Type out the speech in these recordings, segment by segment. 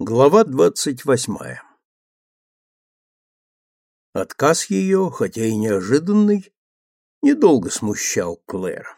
Глава двадцать восьмая Отказ ее, хотя и неожиданный, недолго смущал Клэра.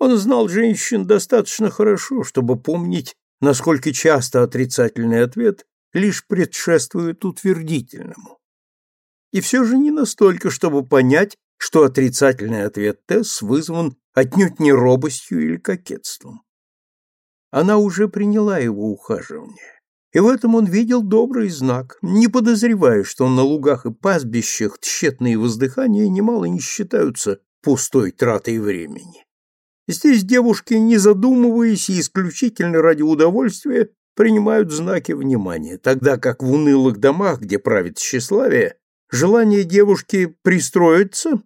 Он знал женщин достаточно хорошо, чтобы помнить, насколько часто отрицательный ответ лишь предшествует утвердительному. И все же не настолько, чтобы понять, что отрицательный ответ Тесс вызван отнюдь не робостью или кокетством. Она уже приняла его ухаживание, и в этом он видел добрый знак, не подозревая, что на лугах и пастбищах тщетные воздыхания немало не считаются пустой тратой времени. Здесь девушки, не задумываясь и исключительно ради удовольствия, принимают знаки внимания, тогда как в унылых домах, где правит тщеславие, желание девушки пристроиться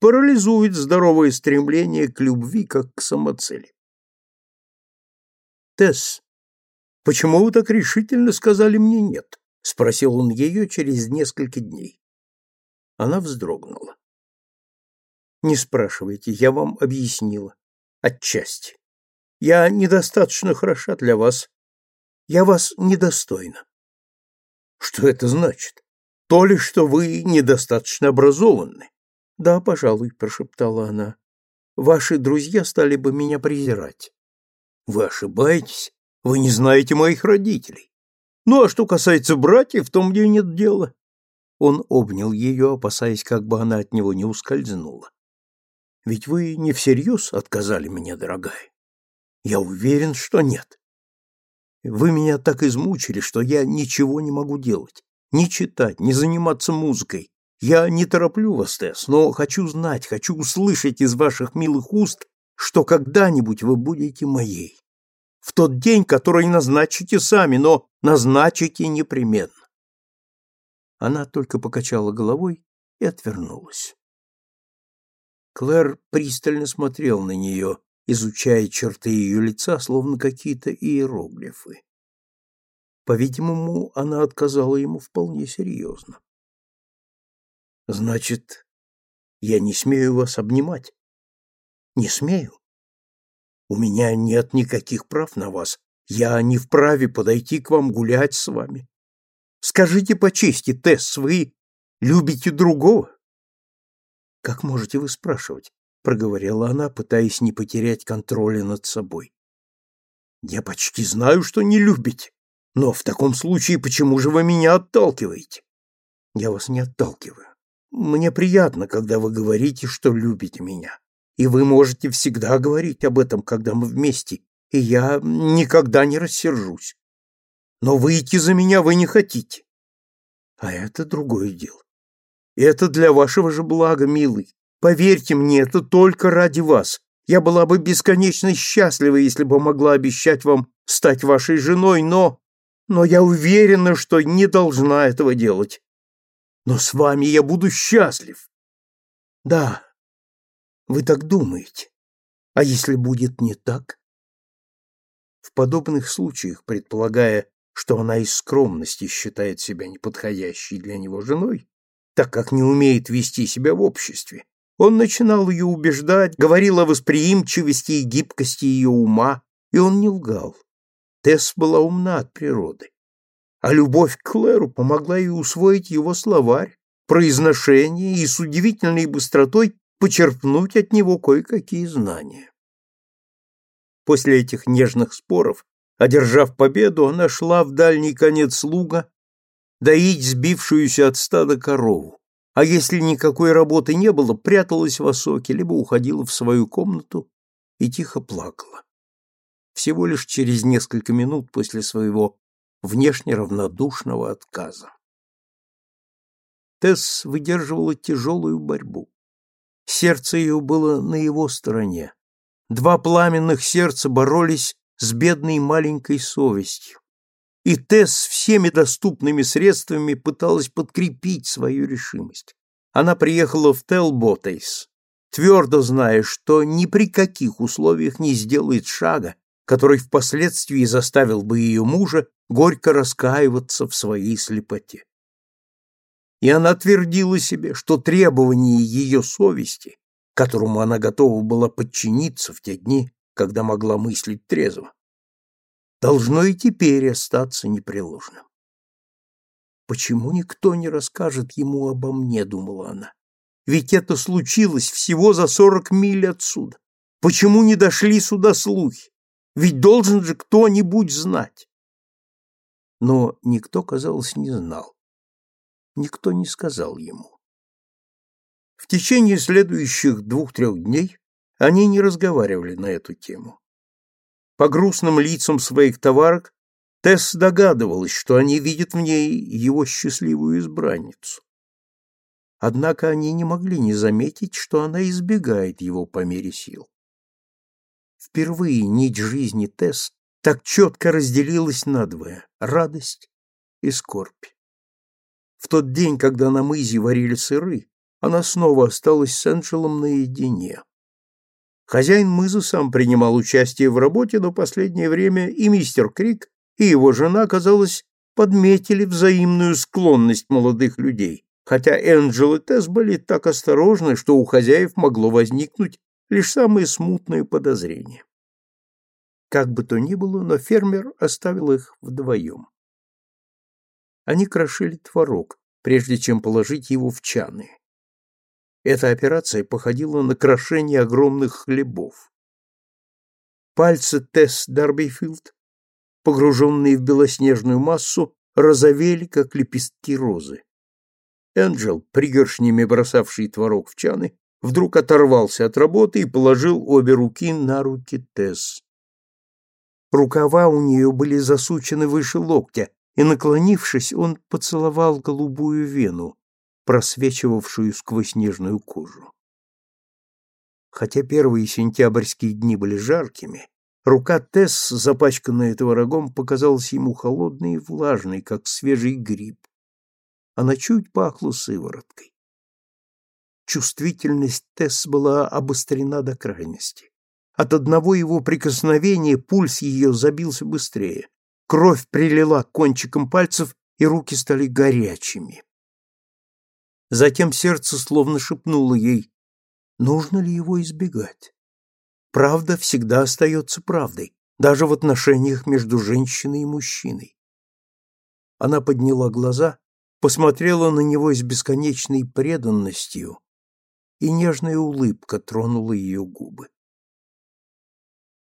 парализует здоровое стремление к любви как к самоцели. Тесс, почему вы так решительно сказали мне нет? спросил он ее через несколько дней. Она вздрогнула. Не спрашивайте, я вам объяснила. Отчасти. Я недостаточно хороша для вас. Я вас недостойна. Что это значит? То ли, что вы недостаточно образованы. Да, пожалуй, прошептала она. Ваши друзья стали бы меня презирать. Вы ошибаетесь. Вы не знаете моих родителей. Ну, а что касается братьев, то мне нет дела. Он обнял ее, опасаясь, как бы она от него не ускользнула. Ведь вы не всерьез отказали мне, дорогая? Я уверен, что нет. Вы меня так измучили, что я ничего не могу делать. Ни читать, ни заниматься музыкой. Я не тороплю вас, Тесс, но хочу знать, хочу услышать из ваших милых уст, что когда-нибудь вы будете моей. В тот день, который назначите сами, но назначите непременно. Она только покачала головой и отвернулась. Клэр пристально смотрел на нее, изучая черты ее лица, словно какие-то иероглифы. По-видимому, она отказала ему вполне серьезно. «Значит, я не смею вас обнимать?» «Не смею. У меня нет никаких прав на вас. Я не вправе подойти к вам гулять с вами. Скажите по чести, Тесс, вы любите другого?» Как можете вы спрашивать? проговорила она, пытаясь не потерять контроля над собой. Я почти знаю, что не любите. Но в таком случае почему же вы меня отталкиваете? Я вас не отталкиваю. Мне приятно, когда вы говорите, что любите меня. И вы можете всегда говорить об этом, когда мы вместе, и я никогда не рассержусь. Но выйти за меня вы не хотите. А это другое дело. Это для вашего же блага, милый. Поверьте мне, это только ради вас. Я была бы бесконечно счастлива, если бы могла обещать вам стать вашей женой, но... Но я уверена, что не должна этого делать. Но с вами я буду счастлив. Да, вы так думаете. А если будет не так? В подобных случаях, предполагая, что она из скромности считает себя неподходящей для него женой, так как не умеет вести себя в обществе. Он начинал ее убеждать, говорил о восприимчивости и гибкости ее ума, и он не лгал. Тесс была умна от природы. А любовь к Клэру помогла ей усвоить его словарь, произношение и с удивительной быстротой почерпнуть от него кое-какие знания. После этих нежных споров, одержав победу, она шла в дальний конец луга доить сбившуюся от стада корову, а если никакой работы не было, пряталась в осоке, либо уходила в свою комнату и тихо плакала. Всего лишь через несколько минут после своего внешне равнодушного отказа. Тесс выдерживала тяжелую борьбу. Сердце ее было на его стороне. Два пламенных сердца боролись с бедной маленькой совестью и Тесс всеми доступными средствами пыталась подкрепить свою решимость. Она приехала в Телботейс, твердо зная, что ни при каких условиях не сделает шага, который впоследствии заставил бы ее мужа горько раскаиваться в своей слепоте. И она твердила себе, что требование ее совести, которому она готова была подчиниться в те дни, когда могла мыслить трезво, должно и теперь остаться непреложным. Почему никто не расскажет ему обо мне, думала она. Ведь это случилось всего за сорок миль отсюда. Почему не дошли сюда слухи? Ведь должен же кто-нибудь знать. Но никто, казалось, не знал. Никто не сказал ему. В течение следующих двух-трех дней они не разговаривали на эту тему. По грустным лицам своих товарок Тесс догадывалась, что они видят в ней его счастливую избранницу. Однако они не могли не заметить, что она избегает его по мере сил. Впервые нить жизни Тесс так четко разделилась надвое — радость и скорбь. В тот день, когда на мызе варили сыры, она снова осталась с Энджелом наедине. Хозяин мыза сам принимал участие в работе, но последнее время и мистер Крик, и его жена, казалось, подметили взаимную склонность молодых людей, хотя Энджел и Тесс были так осторожны, что у хозяев могло возникнуть лишь самые смутные подозрения. Как бы то ни было, но фермер оставил их вдвоем. Они крошили творог, прежде чем положить его в чаны. Эта операция походила на крошение огромных хлебов. Пальцы Тесс Дарбифилд, погруженные в белоснежную массу, розовели, как лепестки розы. Энджел, пригоршнями бросавший творог в чаны, вдруг оторвался от работы и положил обе руки на руки Тесс. Рукава у нее были засучены выше локтя, и, наклонившись, он поцеловал голубую вену, просвечивавшую сквозь нежную кожу. Хотя первые сентябрьские дни были жаркими, рука Тесс, запачканная творогом, показалась ему холодной и влажной, как свежий гриб. Она чуть пахла сывороткой. Чувствительность Тесс была обострена до крайности. От одного его прикосновения пульс ее забился быстрее. Кровь прилила к кончикам пальцев, и руки стали горячими. Затем сердце словно шепнуло ей, нужно ли его избегать. Правда всегда остается правдой, даже в отношениях между женщиной и мужчиной. Она подняла глаза, посмотрела на него с бесконечной преданностью, и нежная улыбка тронула ее губы.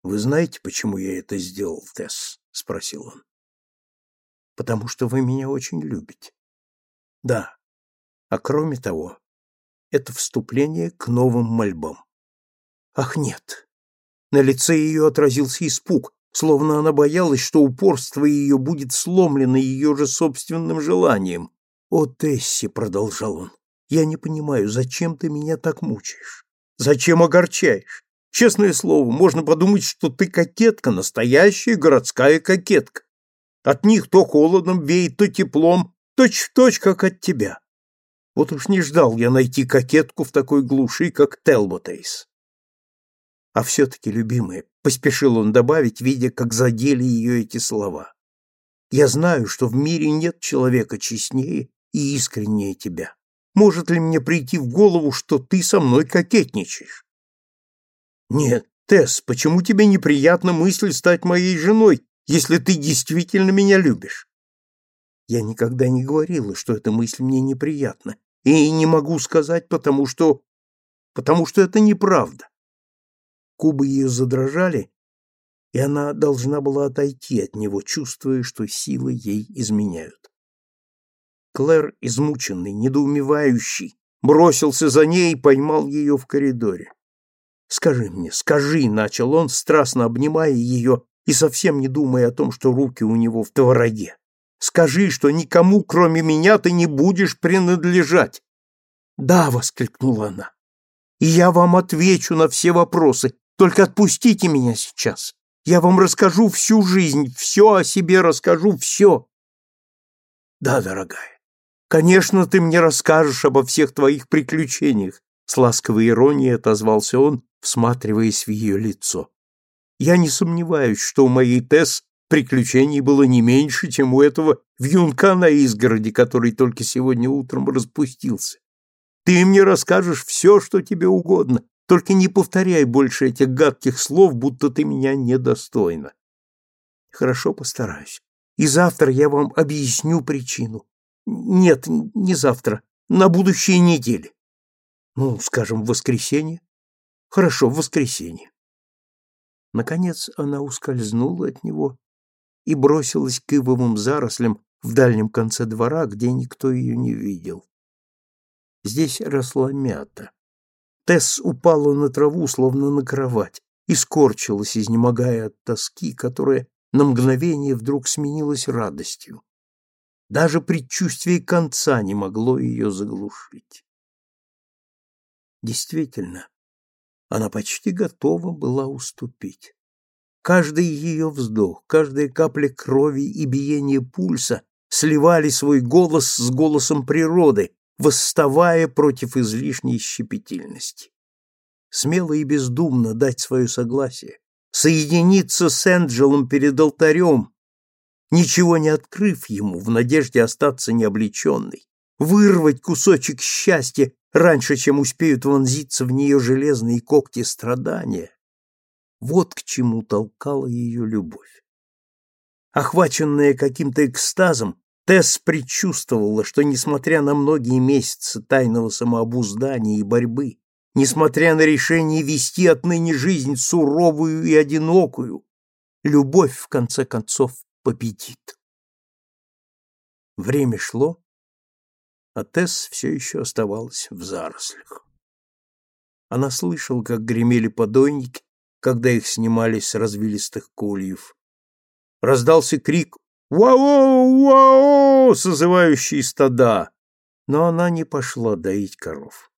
«Вы знаете, почему я это сделал, Тесс?» — спросил он. «Потому что вы меня очень любите». «Да, а кроме того, это вступление к новым мольбам. Ах, нет. На лице ее отразился испуг, словно она боялась, что упорство ее будет сломлено ее же собственным желанием. «О, Тесси», — продолжал он, — «я не понимаю, зачем ты меня так мучаешь? Зачем огорчаешь? Честное слово, можно подумать, что ты кокетка, настоящая городская кокетка. От них то холодом веет, то теплом, точь-в-точь, точь, как от тебя. Вот уж не ждал я найти кокетку в такой глуши, как Телботейс. А все-таки, любимая, поспешил он добавить, видя, как задели ее эти слова. Я знаю, что в мире нет человека честнее и искреннее тебя. Может ли мне прийти в голову, что ты со мной кокетничаешь? Нет, Тесс, почему тебе неприятна мысль стать моей женой, если ты действительно меня любишь? Я никогда не говорила, что эта мысль мне неприятна, и не могу сказать, потому что... потому что это неправда. Кубы ее задрожали, и она должна была отойти от него, чувствуя, что силы ей изменяют. Клэр, измученный, недоумевающий, бросился за ней и поймал ее в коридоре. «Скажи мне, скажи!» — начал он, страстно обнимая ее и совсем не думая о том, что руки у него в твороге. Скажи, что никому, кроме меня, ты не будешь принадлежать. Да, воскликнула она. И я вам отвечу на все вопросы. Только отпустите меня сейчас. Я вам расскажу всю жизнь, все о себе расскажу, все. Да, дорогая. Конечно, ты мне расскажешь обо всех твоих приключениях, с ласковой иронией отозвался он, всматриваясь в ее лицо. Я не сомневаюсь, что у моей Тесс Приключений было не меньше, чем у этого вьюнка на изгороде, который только сегодня утром распустился. Ты мне расскажешь все, что тебе угодно, только не повторяй больше этих гадких слов, будто ты меня недостойна. Хорошо, постараюсь. И завтра я вам объясню причину. Нет, не завтра, на будущей неделе. Ну, скажем, в воскресенье. Хорошо, в воскресенье. Наконец она ускользнула от него и бросилась к ивовым зарослям в дальнем конце двора, где никто ее не видел. Здесь росла мята. Тесс упала на траву, словно на кровать, и скорчилась, изнемогая от тоски, которая на мгновение вдруг сменилась радостью. Даже предчувствие конца не могло ее заглушить. Действительно, она почти готова была уступить. Каждый ее вздох, каждая капля крови и биение пульса сливали свой голос с голосом природы, восставая против излишней щепетильности. Смело и бездумно дать свое согласие, соединиться с Энджелом перед алтарем, ничего не открыв ему в надежде остаться необличенной, вырвать кусочек счастья раньше, чем успеют вонзиться в нее железные когти страдания. Вот к чему толкала ее любовь. Охваченная каким-то экстазом, Тесс предчувствовала, что, несмотря на многие месяцы тайного самообуздания и борьбы, несмотря на решение вести отныне жизнь суровую и одинокую, любовь, в конце концов, победит. Время шло, а Тесс все еще оставалась в зарослях. Она слышала, как гремели подойники, когда их снимали с развилистых кольев. Раздался крик «Вау! Вау!», созывающий стада, но она не пошла доить коров.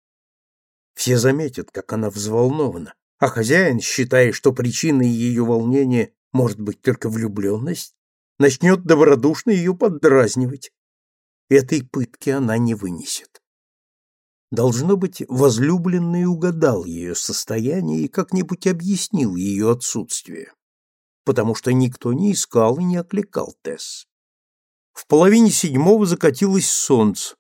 Все заметят, как она взволнована, а хозяин, считая, что причиной ее волнения может быть только влюбленность, начнет добродушно ее поддразнивать. Этой пытки она не вынесет. Должно быть, возлюбленный угадал ее состояние и как-нибудь объяснил ее отсутствие потому что никто не искал и не окликал Тесс. В половине седьмого закатилось солнце,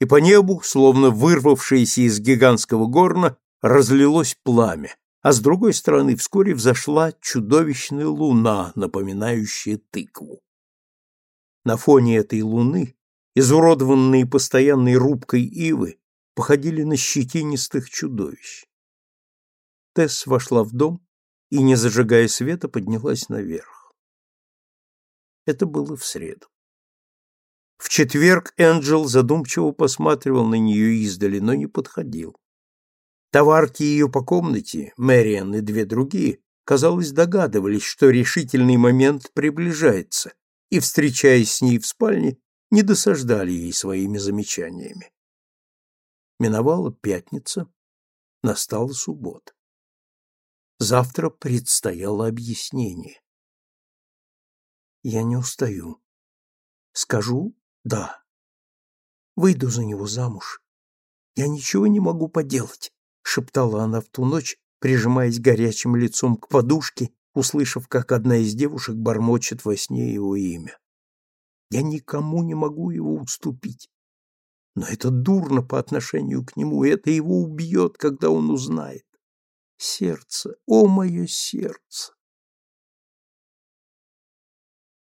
и по небу, словно вырвавшееся из гигантского горна, разлилось пламя, а с другой стороны вскоре взошла чудовищная луна, напоминающая тыкву. На фоне этой луны, изуродованные постоянной рубкой ивы, походили на щетинистых чудовищ. Тесс вошла в дом и, не зажигая света, поднялась наверх. Это было в среду. В четверг Энджел задумчиво посматривал на нее издали, но не подходил. Товарки ее по комнате, Мэриан и две другие, казалось, догадывались, что решительный момент приближается, и, встречаясь с ней в спальне, не досаждали ей своими замечаниями. Миновала пятница, настала суббота. Завтра предстояло объяснение. Я не устаю. Скажу «да». Выйду за него замуж. Я ничего не могу поделать, шептала она в ту ночь, прижимаясь горячим лицом к подушке, услышав, как одна из девушек бормочет во сне его имя. Я никому не могу его уступить. Но это дурно по отношению к нему, это его убьет, когда он узнает. Сердце, о мое сердце!